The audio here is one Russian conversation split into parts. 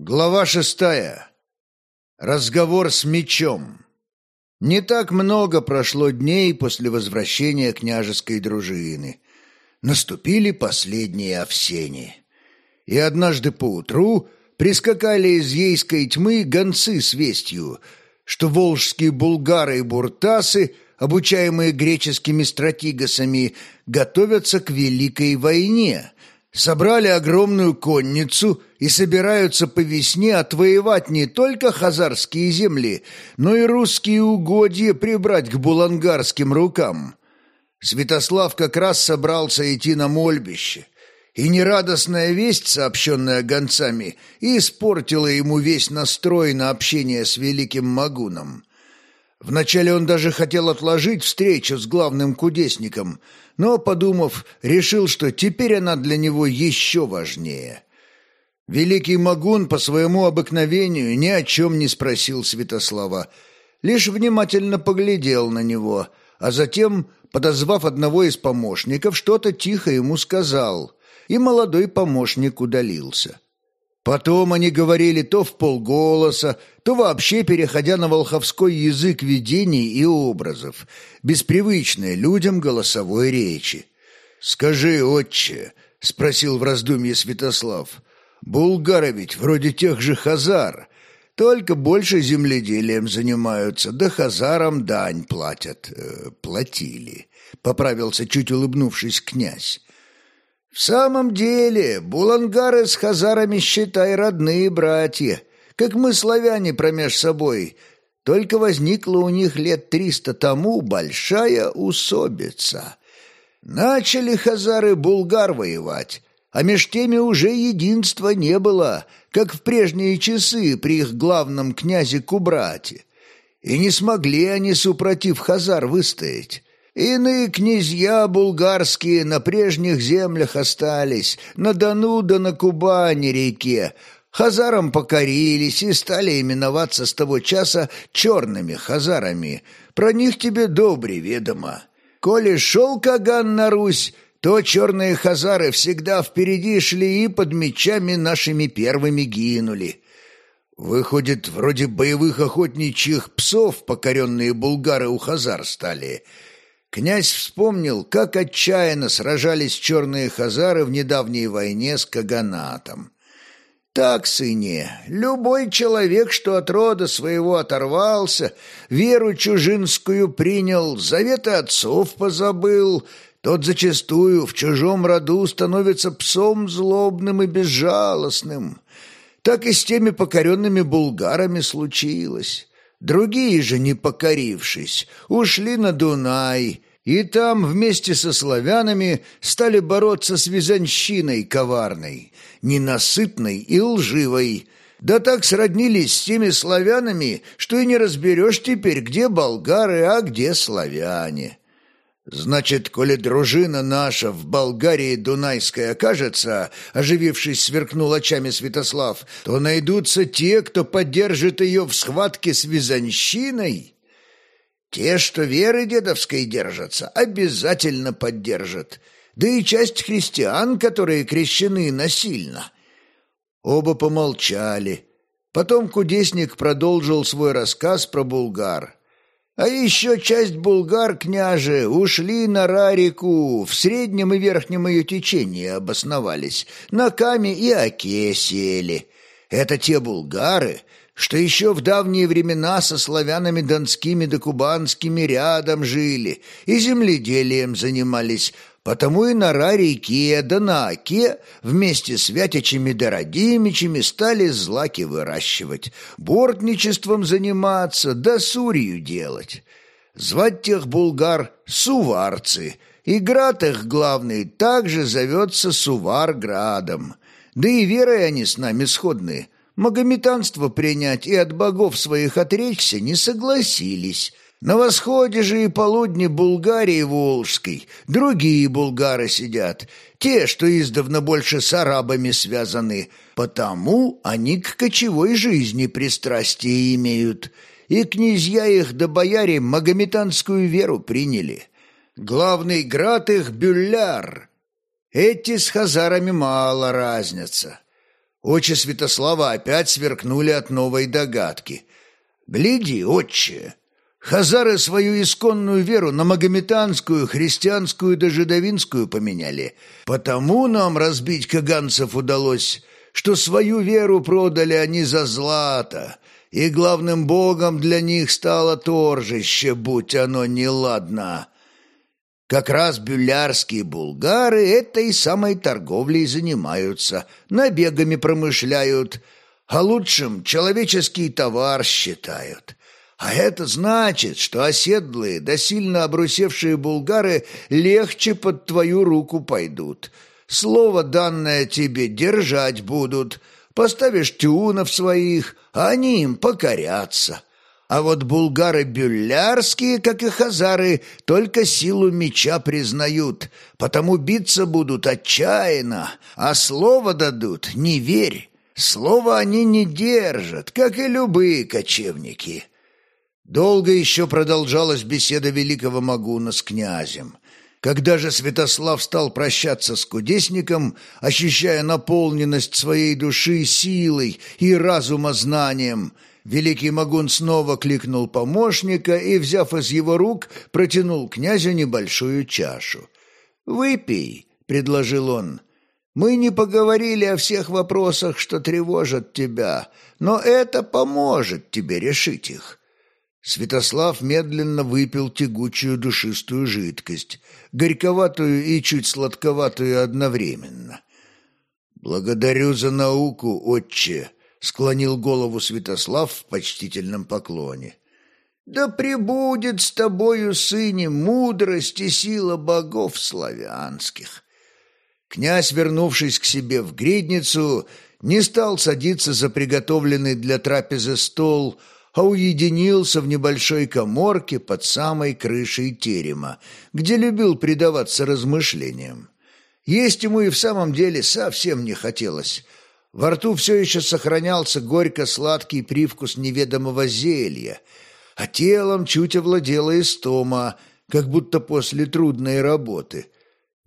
Глава шестая. Разговор с мечом. Не так много прошло дней после возвращения княжеской дружины. Наступили последние овсени. И однажды поутру прискакали из ейской тьмы гонцы с вестью, что волжские булгары и буртасы, обучаемые греческими стратигосами, готовятся к великой войне – собрали огромную конницу и собираются по весне отвоевать не только хазарские земли, но и русские угодья прибрать к булангарским рукам. Святослав как раз собрался идти на мольбище, и нерадостная весть, сообщенная гонцами, испортила ему весь настрой на общение с великим Магуном. Вначале он даже хотел отложить встречу с главным кудесником, но, подумав, решил, что теперь она для него еще важнее. Великий Магун по своему обыкновению ни о чем не спросил Святослава, лишь внимательно поглядел на него, а затем, подозвав одного из помощников, что-то тихо ему сказал, и молодой помощник удалился. Потом они говорили то в полголоса, то вообще переходя на волховской язык видений и образов, беспривычной людям голосовой речи. «Скажи, отче», — спросил в раздумье Святослав, — «булгары ведь вроде тех же хазар, только больше земледелием занимаются, да хазарам дань платят, э, платили», — поправился, чуть улыбнувшись князь. В самом деле, булангары с хазарами, считай, родные братья, как мы, славяне, промеж собой. Только возникла у них лет триста тому большая усобица. Начали хазары булгар воевать, а меж теми уже единства не было, как в прежние часы при их главном князе Кубрате. И не смогли они, супротив хазар, выстоять. Иные князья булгарские на прежних землях остались, на Дону да на Кубани реке, хазарам покорились и стали именоваться с того часа черными хазарами. Про них тебе добре ведомо. Коли шел Каган на Русь, то черные хазары всегда впереди шли и под мечами нашими первыми гинули. Выходит, вроде боевых охотничьих псов покоренные булгары у хазар стали — Князь вспомнил, как отчаянно сражались черные хазары в недавней войне с Каганатом. Так, сыне, любой человек, что от рода своего оторвался, веру чужинскую принял, заветы отцов позабыл, тот зачастую в чужом роду становится псом злобным и безжалостным. Так и с теми покоренными булгарами случилось. Другие же, не покорившись, ушли на Дунай, и там вместе со славянами стали бороться с визанщиной коварной, ненасытной и лживой, да так сроднились с теми славянами, что и не разберешь теперь, где болгары, а где славяне. Значит, коли дружина наша в Болгарии Дунайской окажется, оживившись, сверкнул очами Святослав, то найдутся те, кто поддержит ее в схватке с Визанщиной? Те, что веры дедовской держатся, обязательно поддержат, да и часть христиан, которые крещены насильно. Оба помолчали. Потом кудесник продолжил свой рассказ про булгар. А еще часть булгар, княже, ушли на Рарику, в среднем и верхнем ее течении обосновались, на Каме и Оке сели. Это те булгары, что еще в давние времена со славянами донскими да кубанскими рядом жили и земледелием занимались, Потому и на реке да на Оке вместе с Вятичами да Радимичами стали злаки выращивать, бортничеством заниматься да сурью делать. Звать тех булгар суварцы, и град их главный также зовется Суварградом. Да и верой они с нами сходны. Магометанство принять и от богов своих отречься не согласились, на восходе же и полудне Булгарии Волжской другие булгары сидят, те, что издавна больше с арабами связаны, потому они к кочевой жизни пристрастие имеют, и князья их да бояре магометанскую веру приняли. Главный град их — Бюлляр. Эти с хазарами мало разнятся. Очи Святослава опять сверкнули от новой догадки. «Гляди, отче, хазары свою исконную веру на магометанскую, христианскую да жидовинскую поменяли. Потому нам разбить каганцев удалось, что свою веру продали они за злато, и главным богом для них стало торжище, будь оно неладно». Как раз бюлярские булгары этой самой торговлей занимаются, набегами промышляют, а лучшим человеческий товар считают. А это значит, что оседлые да сильно обрусевшие булгары легче под твою руку пойдут. Слово данное тебе держать будут. Поставишь тюнов своих, а они им покорятся. А вот булгары бюллярские, как и хазары, только силу меча признают, потому биться будут отчаянно, а слово дадут «не верь». Слово они не держат, как и любые кочевники. Долго еще продолжалась беседа великого Магуна с князем. Когда же Святослав стал прощаться с кудесником, ощущая наполненность своей души силой и разумознанием, Великий Магун снова кликнул помощника и, взяв из его рук, протянул князю небольшую чашу. «Выпей», — предложил он. «Мы не поговорили о всех вопросах, что тревожат тебя, но это поможет тебе решить их». Святослав медленно выпил тягучую душистую жидкость, горьковатую и чуть сладковатую одновременно. «Благодарю за науку, отче», — склонил голову Святослав в почтительном поклоне. «Да пребудет с тобою, сыне, мудрость и сила богов славянских!» Князь, вернувшись к себе в гридницу, не стал садиться за приготовленный для трапезы стол, а уединился в небольшой коморке под самой крышей терема, где любил предаваться размышлениям. Есть ему и в самом деле совсем не хотелось — во рту все еще сохранялся горько-сладкий привкус неведомого зелья, а телом чуть овладела истома, как будто после трудной работы.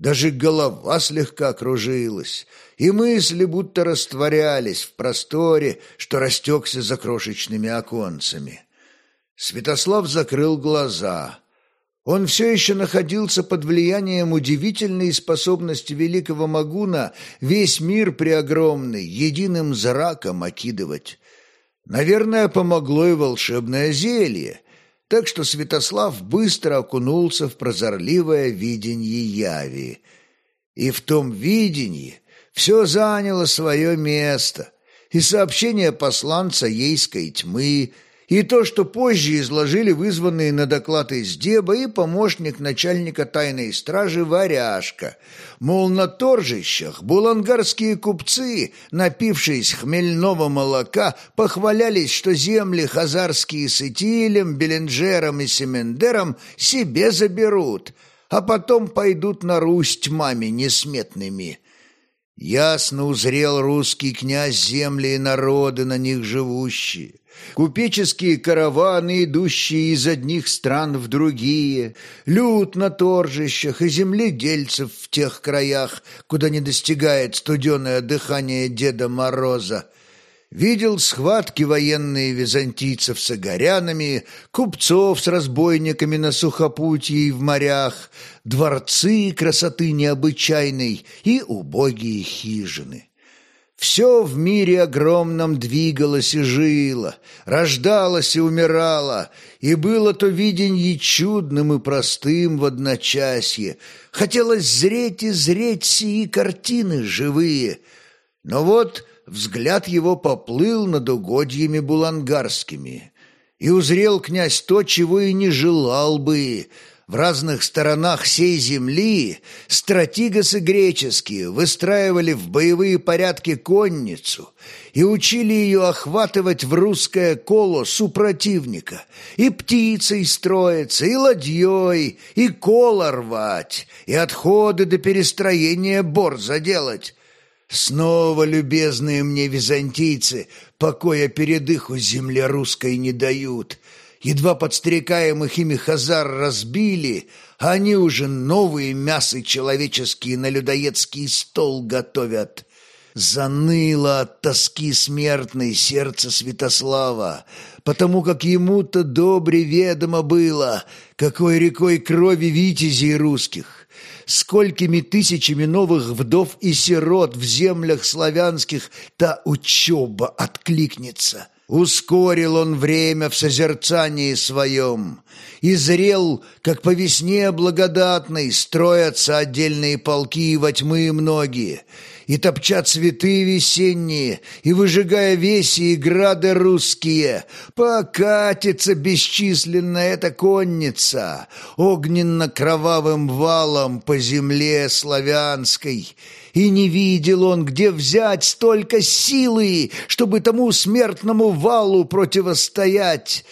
Даже голова слегка кружилась, и мысли будто растворялись в просторе, что растекся за крошечными оконцами. Святослав закрыл глаза — он все еще находился под влиянием удивительной способности великого Магуна весь мир преогромный единым зраком окидывать. Наверное, помогло и волшебное зелье, так что Святослав быстро окунулся в прозорливое видение яви. И в том видении все заняло свое место, и сообщение посланца ейской тьмы – и то, что позже изложили вызванные на доклад из Деба и помощник начальника тайной стражи Варяшка. Мол, на торжищах булангарские купцы, напившись хмельного молока, похвалялись, что земли хазарские с Итилем, Беленджером и Семендером себе заберут, а потом пойдут на Русь тьмами несметными. Ясно узрел русский князь земли и народы, на них живущие. Купеческие караваны, идущие из одних стран в другие, люд на торжищах и земледельцев в тех краях, куда не достигает студеное дыхание Деда Мороза. Видел схватки военные византийцев с огорянами, купцов с разбойниками на сухопутье и в морях, дворцы красоты необычайной и убогие хижины. Все в мире огромном двигалось и жило, рождалось и умирало, и было то виденье чудным и простым в одночасье. Хотелось зреть и зреть сии картины живые. Но вот взгляд его поплыл над угодьями булангарскими, и узрел князь то, чего и не желал бы — в разных сторонах сей земли стратигасы греческие выстраивали в боевые порядки конницу и учили ее охватывать в русское коло супротивника, и птицей строиться, и ладьей, и коло рвать, и отходы до перестроения бор заделать. Снова, любезные мне византийцы, покоя передыху земле русской не дают — Едва подстрекаемых ими хазар разбили, они уже новые мясы человеческие на людоедский стол готовят. Заныло от тоски смертной сердце Святослава, потому как ему-то добре ведомо было, какой рекой крови витязей русских, сколькими тысячами новых вдов и сирот в землях славянских та учеба откликнется. Ускорил он время в созерцании своем, и зрел, как по весне благодатной строятся отдельные полки во тьмы многие, и топча цветы весенние, и выжигая веси и грады русские, покатится бесчисленная эта конница огненно-кровавым валом по земле славянской, и не видел он, где взять столько силы, чтобы тому смертному валу противостоять.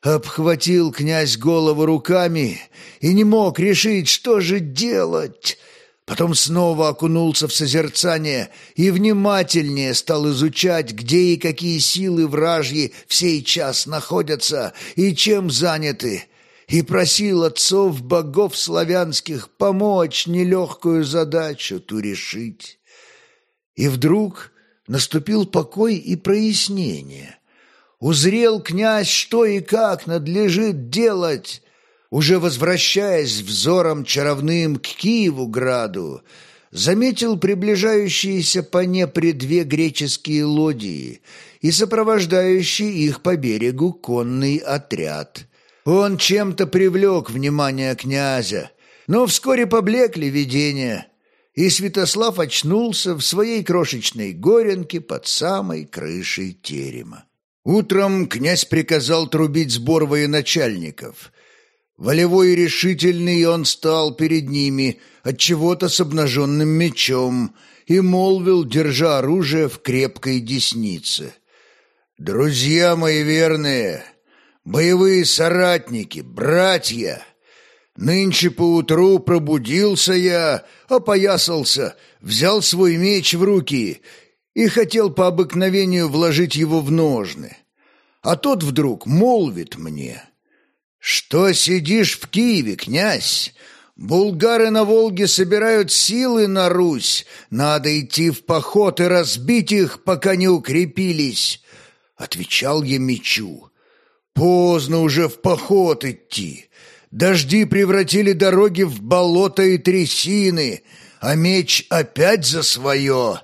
Обхватил князь голову руками и не мог решить, что же делать. Потом снова окунулся в созерцание и внимательнее стал изучать, где и какие силы вражьи в сей час находятся и чем заняты, и просил отцов богов славянских помочь нелегкую задачу ту решить. И вдруг наступил покой и прояснение. Узрел князь, что и как надлежит делать, уже возвращаясь взором чаровным к Киеву-граду, заметил приближающиеся по Днепре две греческие лодии и сопровождающий их по берегу конный отряд. Он чем-то привлек внимание князя, но вскоре поблекли видения, и Святослав очнулся в своей крошечной горенке под самой крышей терема. Утром князь приказал трубить сбор военачальников — Волевой и решительный он стал перед ними, от чего то с обнаженным мечом, и молвил, держа оружие в крепкой деснице. «Друзья мои верные, боевые соратники, братья!» Нынче поутру пробудился я, опоясался, взял свой меч в руки и хотел по обыкновению вложить его в ножны. А тот вдруг молвит мне — «Что сидишь в Киеве, князь? Булгары на Волге собирают силы на Русь. Надо идти в поход и разбить их, пока не укрепились». Отвечал я мечу. «Поздно уже в поход идти. Дожди превратили дороги в болото и трясины, а меч опять за свое.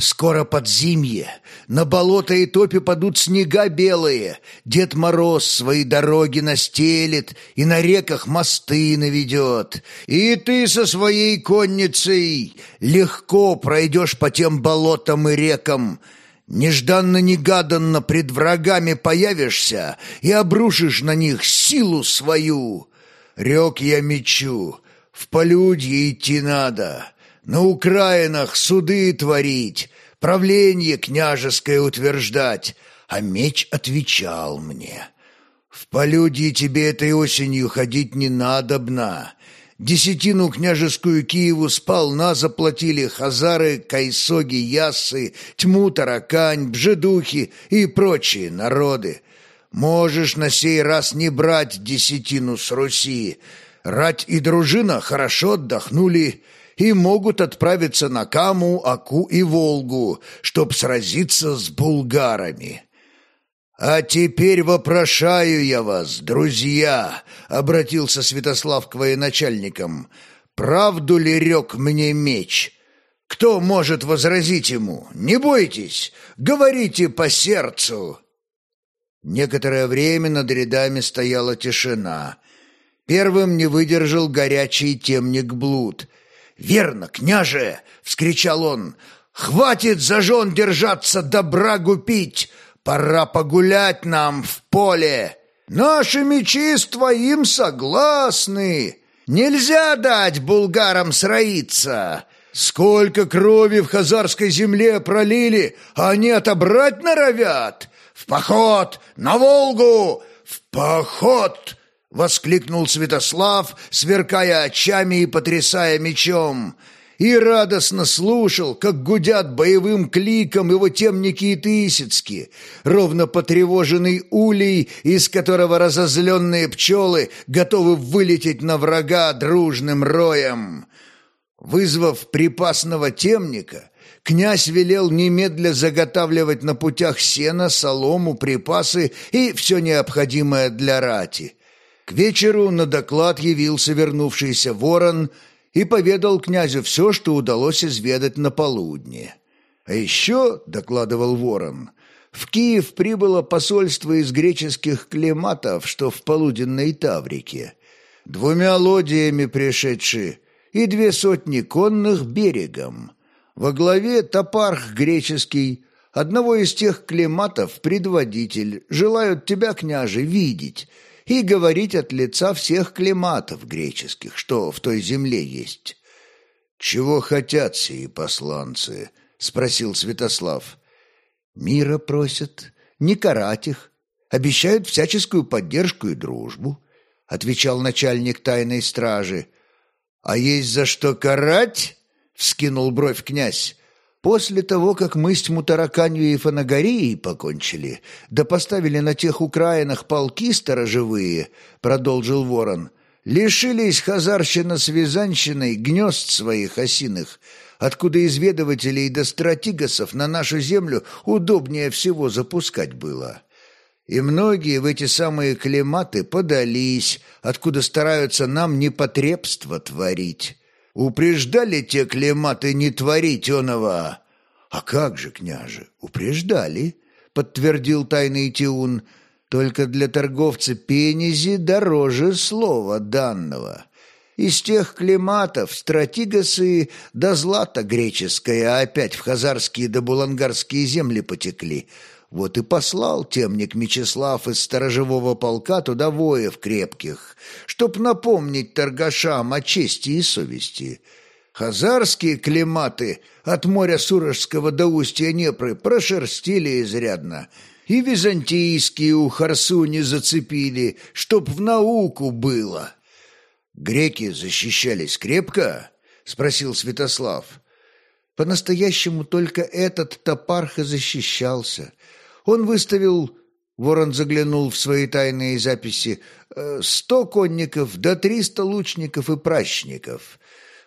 Скоро подзимье, на болото и топи падут снега белые, Дед Мороз свои дороги настелит и на реках мосты наведет. И ты со своей конницей легко пройдешь по тем болотам и рекам, Нежданно-негаданно пред врагами появишься и обрушишь на них силу свою. Рек я мечу, в полюдье идти надо, на Украинах суды творить, правление княжеское утверждать, а меч отвечал мне. В полюдье тебе этой осенью ходить не надобно. Десятину княжескую Киеву сполна заплатили хазары, кайсоги, яссы, тьму, таракань, бжедухи и прочие народы. Можешь на сей раз не брать десятину с Руси. Рать и дружина хорошо отдохнули, и могут отправиться на Каму, Аку и Волгу, чтоб сразиться с булгарами. «А теперь вопрошаю я вас, друзья!» — обратился Святослав к военачальникам. «Правду ли рек мне меч? Кто может возразить ему? Не бойтесь, говорите по сердцу!» Некоторое время над рядами стояла тишина. Первым не выдержал горячий темник блуд — «Верно, княже!» — вскричал он. «Хватит за жен держаться, добра гупить! Пора погулять нам в поле! Наши мечи с твоим согласны! Нельзя дать булгарам сроиться!» Сколько крови в хазарской земле пролили, а они отобрать норовят! В поход! На Волгу! В поход! — воскликнул Святослав, сверкая очами и потрясая мечом, и радостно слушал, как гудят боевым кликом его темники и тысяцки, ровно потревоженный улей, из которого разозленные пчелы готовы вылететь на врага дружным роем. Вызвав припасного темника, князь велел немедля заготавливать на путях сено, солому, припасы и все необходимое для рати. К вечеру на доклад явился вернувшийся ворон и поведал князю все, что удалось изведать на полудне. «А еще», — докладывал ворон, — «в Киев прибыло посольство из греческих климатов, что в полуденной Таврике, двумя лодиями пришедшие, и две сотни конных берегом». Во главе топарх греческий, одного из тех климатов предводитель, желают тебя, княже, видеть и говорить от лица всех климатов греческих, что в той земле есть. «Чего хотят сии посланцы?» — спросил Святослав. «Мира просят, не карать их, обещают всяческую поддержку и дружбу», — отвечал начальник тайной стражи. «А есть за что карать?» вскинул бровь князь. После того, как мы с Мутараканью и Фанагорией покончили, да поставили на тех Украинах полки сторожевые, продолжил ворон, лишились хазарщина с вязанщиной гнезд своих осиных, откуда изведывателей до стратигасов на нашу землю удобнее всего запускать было. И многие в эти самые климаты подались, откуда стараются нам непотребство творить. Упреждали те клематы не творить оного. А как же, княже, упреждали, подтвердил тайный Тиун. Только для торговца пенизи дороже слова данного. Из тех клематов стратигасы да злато греческое опять в хазарские да булангарские земли потекли — вот и послал темник Мечислав из сторожевого полка туда воев крепких, чтоб напомнить торгашам о чести и совести. Хазарские климаты от моря Сурожского до устья Непры прошерстили изрядно, и византийские у Харсуни зацепили, чтоб в науку было. «Греки защищались крепко?» — спросил Святослав. По-настоящему только этот топарх и защищался. Он выставил, Ворон заглянул в свои тайные записи, э, сто конников до триста лучников и пращников.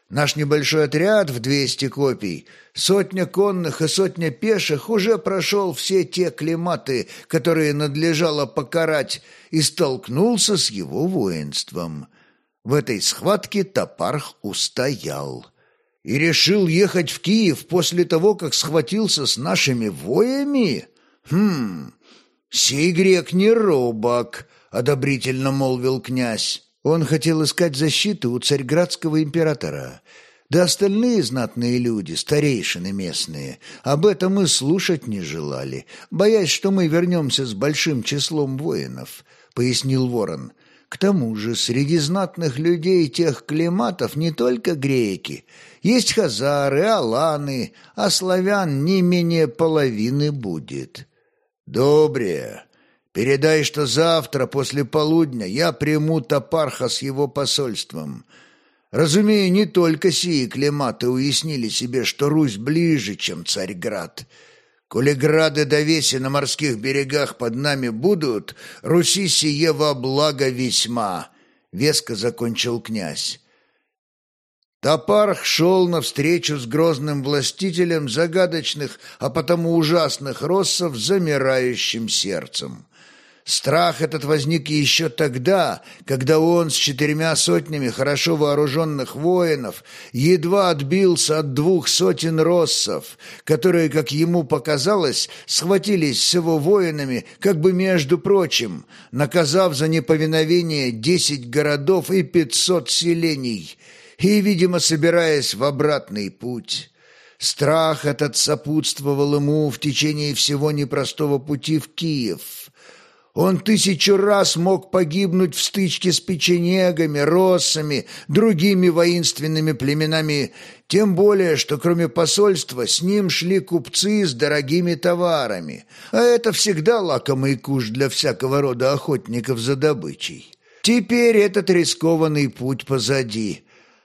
Наш небольшой отряд в двести копий, сотня конных и сотня пеших уже прошел все те климаты, которые надлежало покарать, и столкнулся с его воинством. В этой схватке Топарх устоял и решил ехать в Киев после того, как схватился с нашими воями. «Хм, сей грек не робок», — одобрительно молвил князь. Он хотел искать защиты у царьградского императора. Да остальные знатные люди, старейшины местные, об этом и слушать не желали, боясь, что мы вернемся с большим числом воинов, — пояснил ворон. К тому же среди знатных людей тех климатов не только греки. Есть хазары, аланы, а славян не менее половины будет. «Добре. Передай, что завтра после полудня я приму Топарха с его посольством. Разумею, не только сии климаты уяснили себе, что Русь ближе, чем Царьград. Коли грады до веси на морских берегах под нами будут, Руси сие во благо весьма», — веско закончил князь. Топарх шел навстречу с грозным властителем загадочных, а потому ужасных россов замирающим сердцем. Страх этот возник еще тогда, когда он с четырьмя сотнями хорошо вооруженных воинов едва отбился от двух сотен россов, которые, как ему показалось, схватились с его воинами, как бы между прочим, наказав за неповиновение десять городов и пятьсот селений – и, видимо, собираясь в обратный путь. Страх этот сопутствовал ему в течение всего непростого пути в Киев. Он тысячу раз мог погибнуть в стычке с печенегами, россами, другими воинственными племенами, тем более, что кроме посольства с ним шли купцы с дорогими товарами, а это всегда лакомый куш для всякого рода охотников за добычей. Теперь этот рискованный путь позади —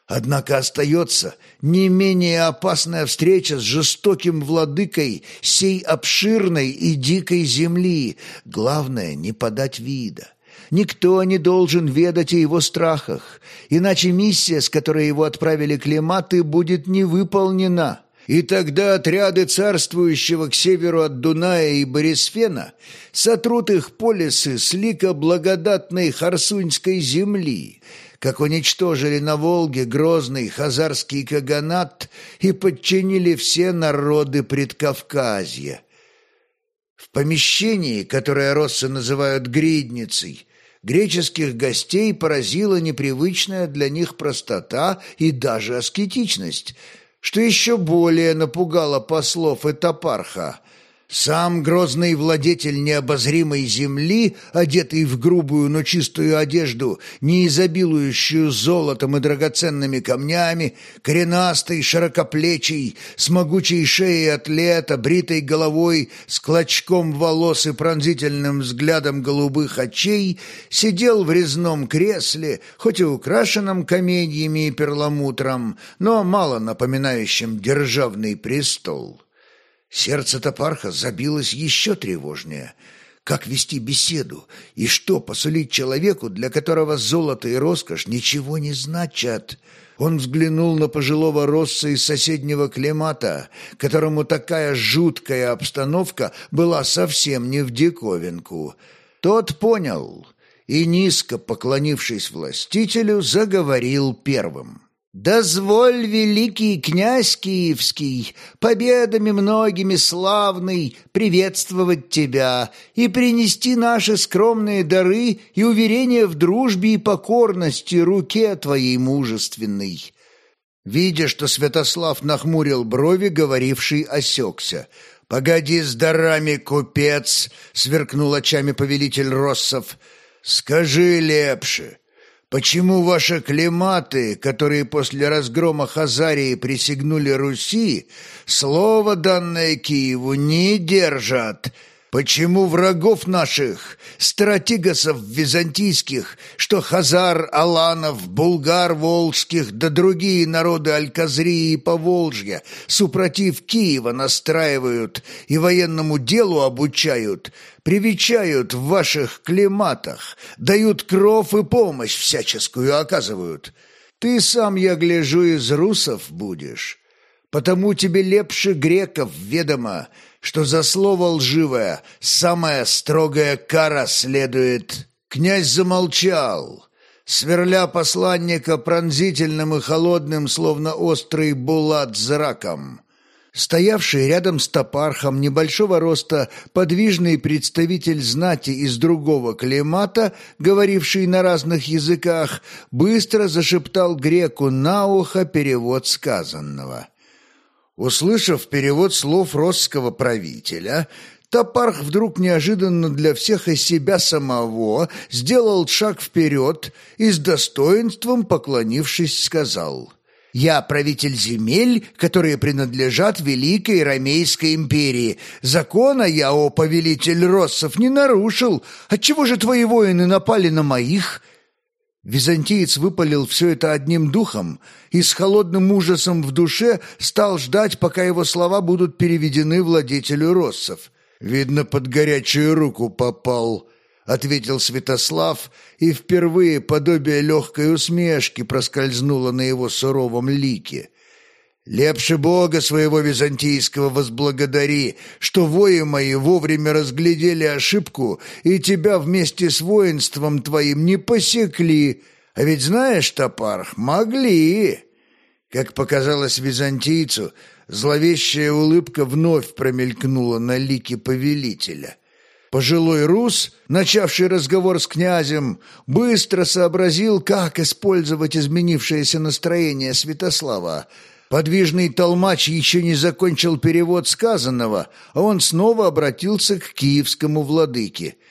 Однако остается не менее опасная встреча с жестоким владыкой сей обширной и дикой земли. Главное — не подать вида. Никто не должен ведать о его страхах, иначе миссия, с которой его отправили климаты, будет не выполнена. и тогда отряды царствующего к северу от Дуная и Борисфена сотрут их полисы с лика благодатной Харсуньской земли, как уничтожили на Волге грозный хазарский каганат и подчинили все народы Предкавказья. В помещении, которое россы называют гридницей, греческих гостей поразила непривычная для них простота и даже аскетичность – что еще более напугало послов Этапарха. Сам грозный владетель необозримой земли, одетый в грубую, но чистую одежду, не изобилующую золотом и драгоценными камнями, коренастый, широкоплечий, с могучей шеей атлета, бритой головой, с клочком волос и пронзительным взглядом голубых очей, сидел в резном кресле, хоть и украшенном каменьями и перламутром, но мало напоминающим державный престол. Сердце Топарха забилось еще тревожнее. Как вести беседу и что посулить человеку, для которого золото и роскошь ничего не значат? Он взглянул на пожилого росса из соседнего климата, которому такая жуткая обстановка была совсем не в диковинку. Тот понял и, низко поклонившись властителю, заговорил первым. Дозволь, великий князь Киевский, победами многими славный, приветствовать тебя и принести наши скромные дары и уверения в дружбе и покорности руке твоей мужественной». Видя, что Святослав нахмурил брови, говоривший осекся. «Погоди с дарами, купец!» — сверкнул очами повелитель Россов. «Скажи, лепше, Почему ваши климаты, которые после разгрома Хазарии присягнули Руси, слово данное Киеву не держат Почему врагов наших, стратигосов византийских, что хазар, аланов, булгар волжских, да другие народы Альказрии и Поволжья, супротив Киева настраивают и военному делу обучают, привечают в ваших климатах, дают кров и помощь всяческую оказывают? Ты сам, я гляжу, из русов будешь, потому тебе лепше греков ведомо, что за слово лживое самая строгая кара следует. Князь замолчал, сверля посланника пронзительным и холодным, словно острый булат зраком. Стоявший рядом с топархом небольшого роста подвижный представитель знати из другого климата, говоривший на разных языках, быстро зашептал греку на ухо перевод сказанного. Услышав перевод слов росского правителя, Топарх вдруг неожиданно для всех и себя самого сделал шаг вперед и с достоинством, поклонившись, сказал «Я правитель земель, которые принадлежат Великой Ромейской империи. Закона я, о повелитель Россов, не нарушил. Отчего же твои воины напали на моих?» Византиец выпалил все это одним духом и с холодным ужасом в душе стал ждать, пока его слова будут переведены владетелю Россов. «Видно, под горячую руку попал», — ответил Святослав, и впервые подобие легкой усмешки проскользнуло на его суровом лике. Лепше Бога своего византийского возблагодари, что вои мои вовремя разглядели ошибку и тебя вместе с воинством твоим не посекли. А ведь знаешь, Топарх, могли. Как показалось византийцу, зловещая улыбка вновь промелькнула на лике повелителя. Пожилой рус, начавший разговор с князем, быстро сообразил, как использовать изменившееся настроение Святослава, Подвижный толмач еще не закончил перевод сказанного, а он снова обратился к киевскому владыке –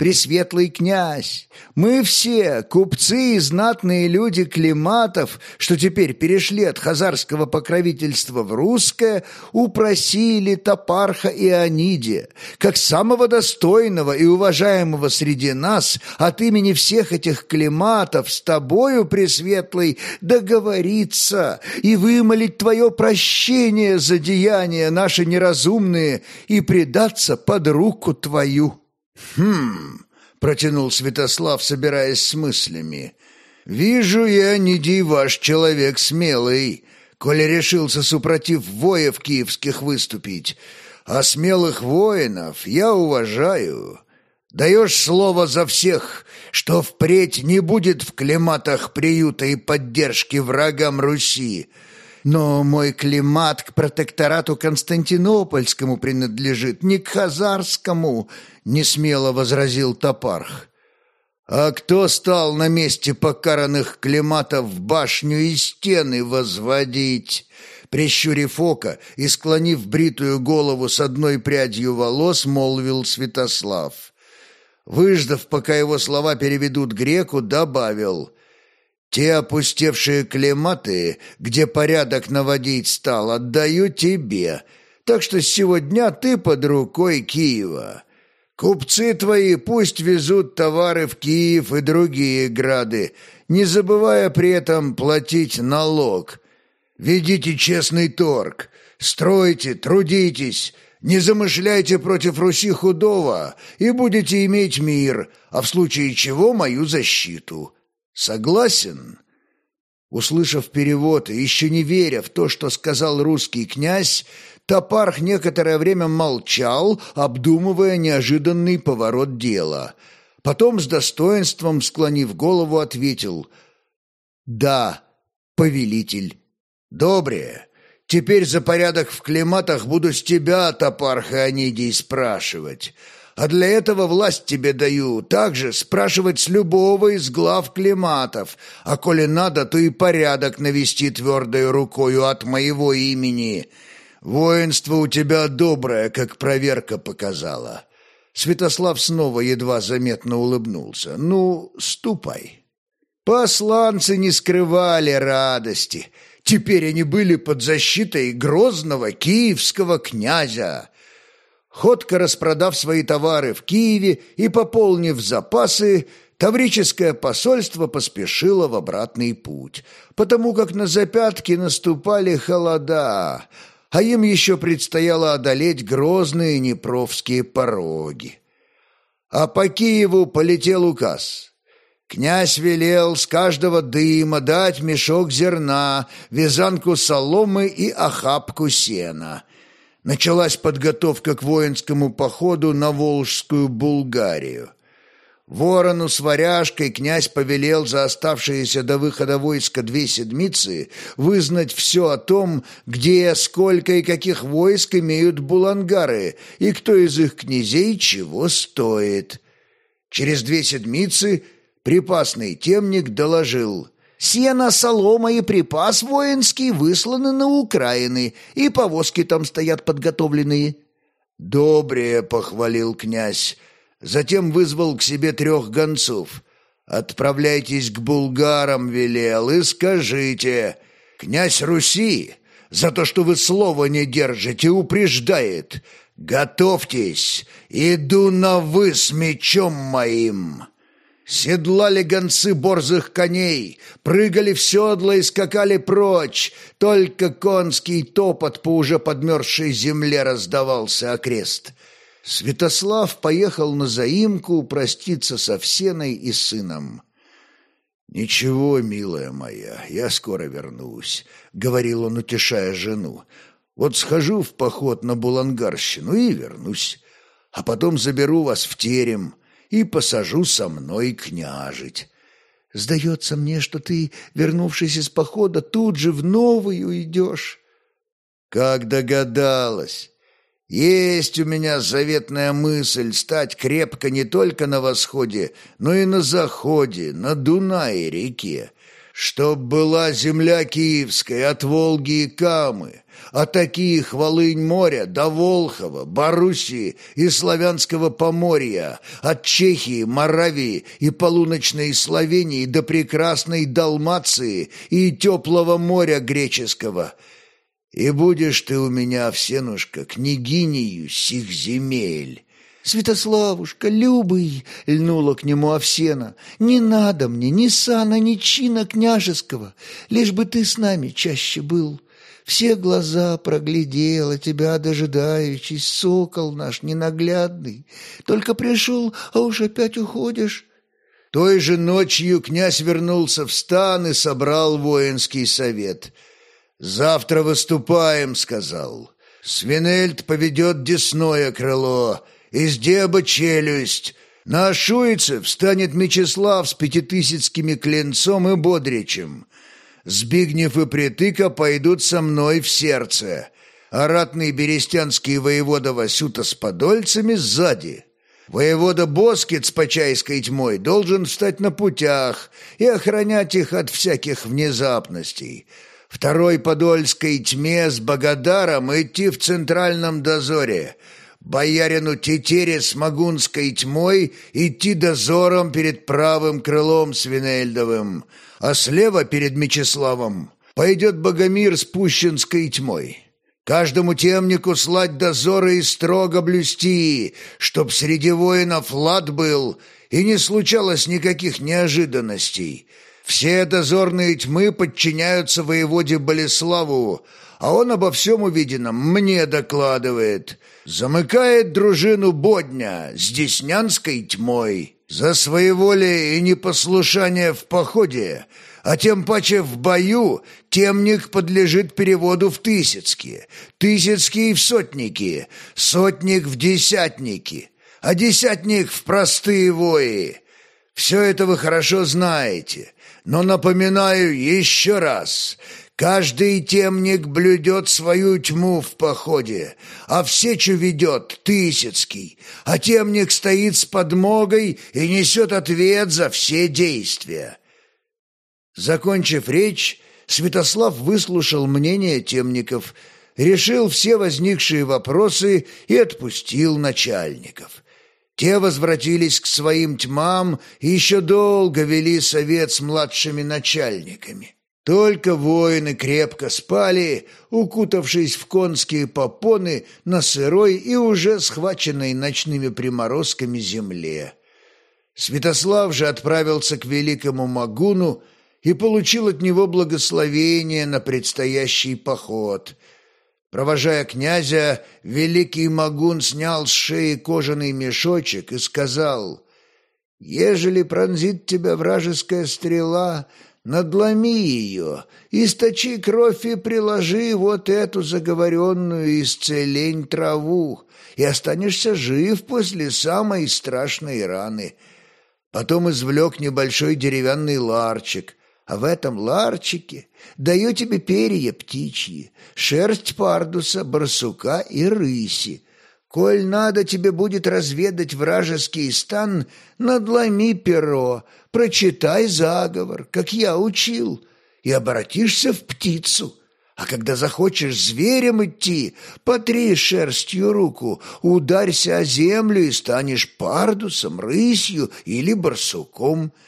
Пресветлый князь, мы все, купцы и знатные люди климатов, что теперь перешли от хазарского покровительства в русское, упросили Топарха Ионидия, как самого достойного и уважаемого среди нас, от имени всех этих климатов с тобою, Пресветлый, договориться и вымолить твое прощение за деяния наши неразумные и предаться под руку твою». «Хм...» — протянул Святослав, собираясь с мыслями. «Вижу я, Нидий, ваш человек смелый. коли решился супротив воев киевских выступить. А смелых воинов я уважаю. Даешь слово за всех, что впредь не будет в климатах приюта и поддержки врагам Руси. Но мой климат к протекторату Константинопольскому принадлежит, не к Хазарскому, — несмело возразил Топарх. А кто стал на месте покаранных климатов башню и стены возводить? Прищурив око и склонив бритую голову с одной прядью волос, молвил Святослав. Выждав, пока его слова переведут греку, добавил «Те опустевшие клематы, где порядок наводить стал, отдаю тебе, так что с сего дня ты под рукой Киева». Купцы твои пусть везут товары в Киев и другие грады, не забывая при этом платить налог. Ведите честный торг, стройте, трудитесь, не замышляйте против Руси худого и будете иметь мир, а в случае чего мою защиту. Согласен?» Услышав перевод и еще не веря в то, что сказал русский князь, Топарх некоторое время молчал, обдумывая неожиданный поворот дела. Потом с достоинством, склонив голову, ответил «Да, повелитель». «Добре. Теперь за порядок в климатах буду с тебя, Топарх Ионидий, спрашивать. А для этого власть тебе даю, также спрашивать с любого из глав климатов, а коли надо, то и порядок навести твердой рукою от моего имени». Воинство у тебя доброе, как проверка показала. Святослав снова едва заметно улыбнулся. Ну, ступай. Посланцы не скрывали радости. Теперь они были под защитой грозного киевского князя. Ходко распродав свои товары в Киеве и пополнив запасы, Таврическое посольство поспешило в обратный путь, потому как на запятки наступали холода, а им еще предстояло одолеть грозные Непровские пороги. А по Киеву полетел указ. Князь велел с каждого дыма дать мешок зерна, вязанку соломы и охапку сена. Началась подготовка к воинскому походу на Волжскую Булгарию. Ворону с варяжкой князь повелел за оставшиеся до выхода войска две седмицы вызнать все о том, где, сколько и каких войск имеют булангары, и кто из их князей чего стоит. Через две седмицы припасный темник доложил — Сено, солома и припас воинский высланы на Украины, и повозки там стоят подготовленные». «Добрее», — похвалил князь, Затем вызвал к себе трех гонцов. «Отправляйтесь к булгарам, велел, и скажите, князь Руси, за то, что вы слова не держите, упреждает. Готовьтесь, иду на вы с мечом моим». Седлали гонцы борзых коней, прыгали в седла и скакали прочь, только конский топот по уже подмерзшей земле раздавался окрест. Святослав поехал на заимку проститься со Всеной и сыном. «Ничего, милая моя, я скоро вернусь», — говорил он, утешая жену. «Вот схожу в поход на Булангарщину и вернусь, а потом заберу вас в терем и посажу со мной княжить». «Сдается мне, что ты, вернувшись из похода, тут же в новую идешь». «Как догадалась!» Есть у меня заветная мысль стать крепко не только на восходе, но и на заходе, на Дунае реке, чтоб была земля киевская от Волги и Камы, а такие хвалынь моря до Волхова, Боруссии и Славянского Поморья, от Чехии, Моравии и полуночной Словении до прекрасной Далмации и теплого моря греческого – и будешь ты у меня, Всенушка, княгинею сих земель». «Святославушка, любый!» — льнула к нему Овсена. «Не надо мне ни сана, ни чина княжеского, лишь бы ты с нами чаще был. Все глаза проглядела тебя, дожидаючись, сокол наш ненаглядный. Только пришел, а уж опять уходишь». Той же ночью князь вернулся в стан и собрал воинский совет — «Завтра выступаем», — сказал. «Свинельд поведет десное крыло, из деба челюсть. На Шуице встанет Мечислав с пятитысячскими клинцом и бодричем. Збигнев и Притыка пойдут со мной в сердце, а ратный берестянский воевода Васюта с подольцами сзади». Воевода Боскет с Почайской тьмой должен встать на путях и охранять их от всяких внезапностей. Второй Подольской тьме с Богодаром идти в центральном дозоре. Боярину Тетере с Магунской тьмой идти дозором перед правым крылом Свинельдовым, а слева перед Мечиславом пойдет Богомир с Пущинской тьмой. Каждому темнику слать дозоры и строго блюсти, чтоб среди воинов лад был и не случалось никаких неожиданностей. Все дозорные тьмы подчиняются воеводе Болеславу, а он обо всем увиденном мне докладывает. Замыкает дружину Бодня с Деснянской тьмой. За своеволие и непослушание в походе — а тем паче в бою темник подлежит переводу в тысяцкие, тысяцкие в сотники, сотник в десятники, а десятник в простые вои. Все это вы хорошо знаете, но напоминаю еще раз. Каждый темник блюдет свою тьму в походе, а в сечу ведет Тысяцкий, а темник стоит с подмогой и несет ответ за все действия. Закончив речь, Святослав выслушал мнение темников, решил все возникшие вопросы и отпустил начальников. Те возвратились к своим тьмам и еще долго вели совет с младшими начальниками. Только воины крепко спали, укутавшись в конские попоны на сырой и уже схваченной ночными приморозками земле. Святослав же отправился к великому Магуну, и получил от него благословение на предстоящий поход. Провожая князя, великий Магун снял с шеи кожаный мешочек и сказал, «Ежели пронзит тебя вражеская стрела, надломи ее, источи кровь и приложи вот эту заговоренную исцелень траву, и останешься жив после самой страшной раны». Потом извлек небольшой деревянный ларчик, а в этом ларчике даю тебе перья птичьи, шерсть пардуса, барсука и рыси. Коль надо тебе будет разведать вражеский стан, надломи перо, прочитай заговор, как я учил, и обратишься в птицу. А когда захочешь зверем идти, потри шерстью руку, ударься о землю и станешь пардусом, рысью или барсуком —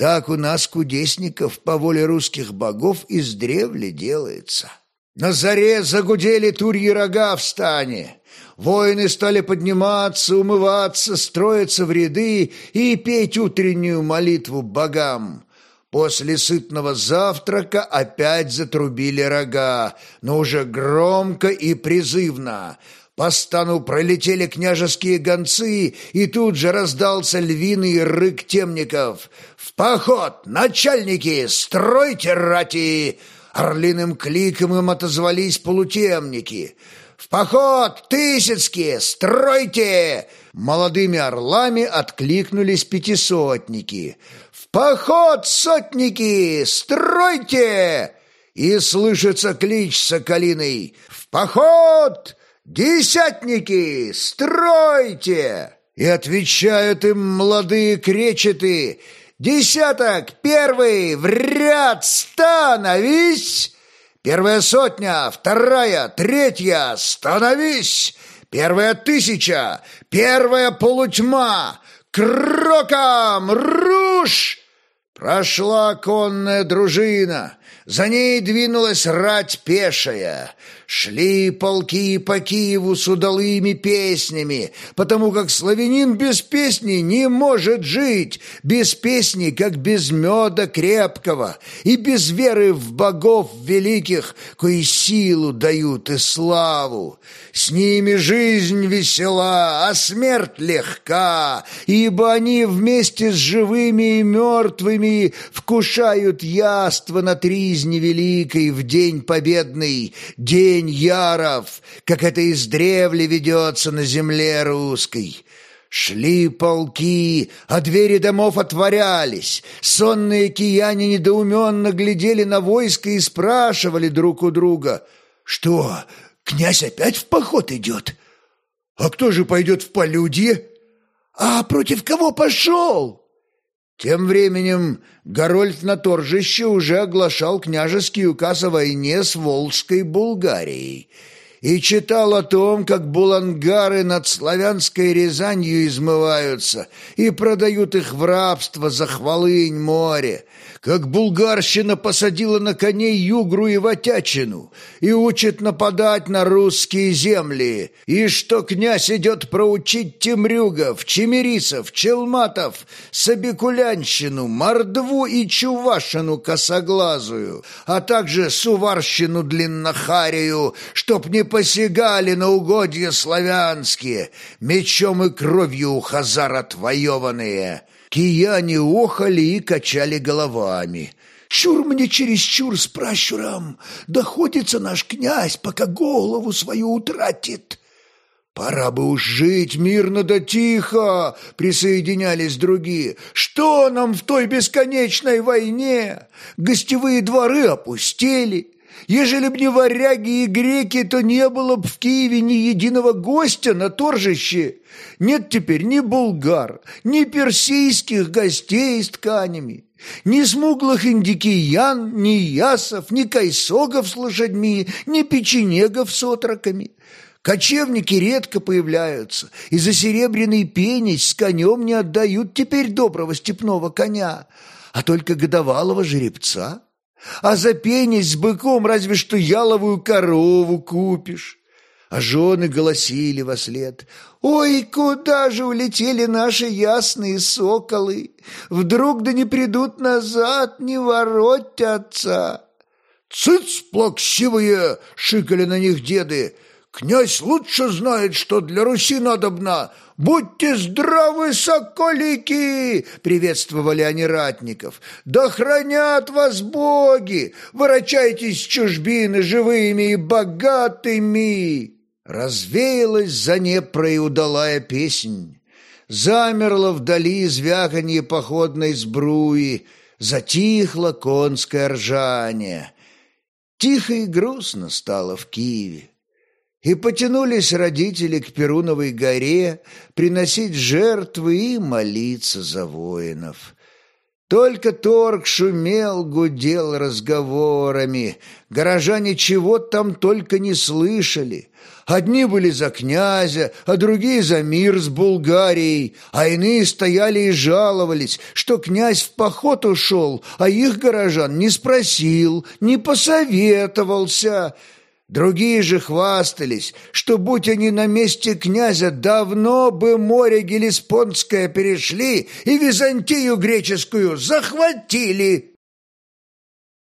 так у нас, кудесников, по воле русских богов, издревле делается. На заре загудели турьи рога в стане. Воины стали подниматься, умываться, строиться в ряды и петь утреннюю молитву богам. После сытного завтрака опять затрубили рога, но уже громко и призывно – по стану пролетели княжеские гонцы, и тут же раздался львиный рык темников. «В поход! Начальники! Стройте рати!» Орлиным кликом им отозвались полутемники. «В поход! Тысяцкие! Стройте!» Молодыми орлами откликнулись пятисотники. «В поход, сотники! Стройте!» И слышится клич соколиный. «В поход! «Десятники, стройте!» И отвечают им молодые кречеты «Десяток, первый, в ряд, становись!» «Первая сотня, вторая, третья, становись!» «Первая тысяча, первая полутьма, кроком, руш!» Прошла конная дружина, за ней двинулась рать пешая. Шли полки по Киеву с удалыми песнями, потому как славянин без песни не может жить, без песни, как без меда крепкого, и без веры в богов великих, кои силу дают и славу. С ними жизнь весела, а смерть легка, ибо они вместе с живыми и мертвыми вкушают яство на тризне великой в день победный, день яров, как это издревле ведется на земле русской. Шли полки, а двери домов отворялись. Сонные кияне недоуменно глядели на войско и спрашивали друг у друга. «Что, князь опять в поход идет? А кто же пойдет в полюдье? А против кого пошел?» Тем временем Горольд на торжище уже оглашал княжеский указ о войне с Волжской Булгарией – и читал о том, как булангары над славянской Рязанью измываются и продают их в рабство за хвалынь море, как булгарщина посадила на коней югру и ватячину и учит нападать на русские земли, и что князь идет проучить темрюгов, чемерисов, челматов, собекулянщину, мордву и чувашину косоглазую, а также суварщину длиннохарию, чтоб не посягали на угодья славянские, мечом и кровью у хазар отвоеванные». Кияне охали и качали головами. «Чур мне чересчур с пращуром! Доходится наш князь, пока голову свою утратит!» «Пора бы уж жить мирно да тихо!» — присоединялись другие. «Что нам в той бесконечной войне? Гостевые дворы опустели, Ежели б не варяги и греки, то не было б в Киеве ни единого гостя на торжище. Нет теперь ни булгар, ни персийских гостей с тканями, ни смуглых индикиян, ни ясов, ни кайсогов с лошадьми, ни печенегов с отроками. Кочевники редко появляются, и за серебряный пенись с конем не отдают теперь доброго степного коня, а только годовалого жеребца. А за пенись с быком разве что яловую корову купишь. А жены голосили во след. «Ой, куда же улетели наши ясные соколы? Вдруг да не придут назад, не воротятся!» «Цыц, плаксивые!» — шикали на них деды. «Князь лучше знает, что для Руси надобно. «Будьте здравы, соколики!» — приветствовали они ратников. «Да хранят вас боги! Ворочайтесь с чужбины живыми и богатыми!» Развеялась за непрой удалая песнь. Замерло вдали звяканье походной сбруи, Затихло конское ржание. Тихо и грустно стало в Киеве. И потянулись родители к Перуновой горе приносить жертвы и молиться за воинов. Только торг шумел, гудел разговорами. Горожане чего там только не слышали. Одни были за князя, а другие за мир с Булгарией, а иные стояли и жаловались, что князь в поход ушел, а их горожан не спросил, не посоветовался. Другие же хвастались, что, будь они на месте князя, давно бы море Гелеспондское перешли и Византию греческую захватили.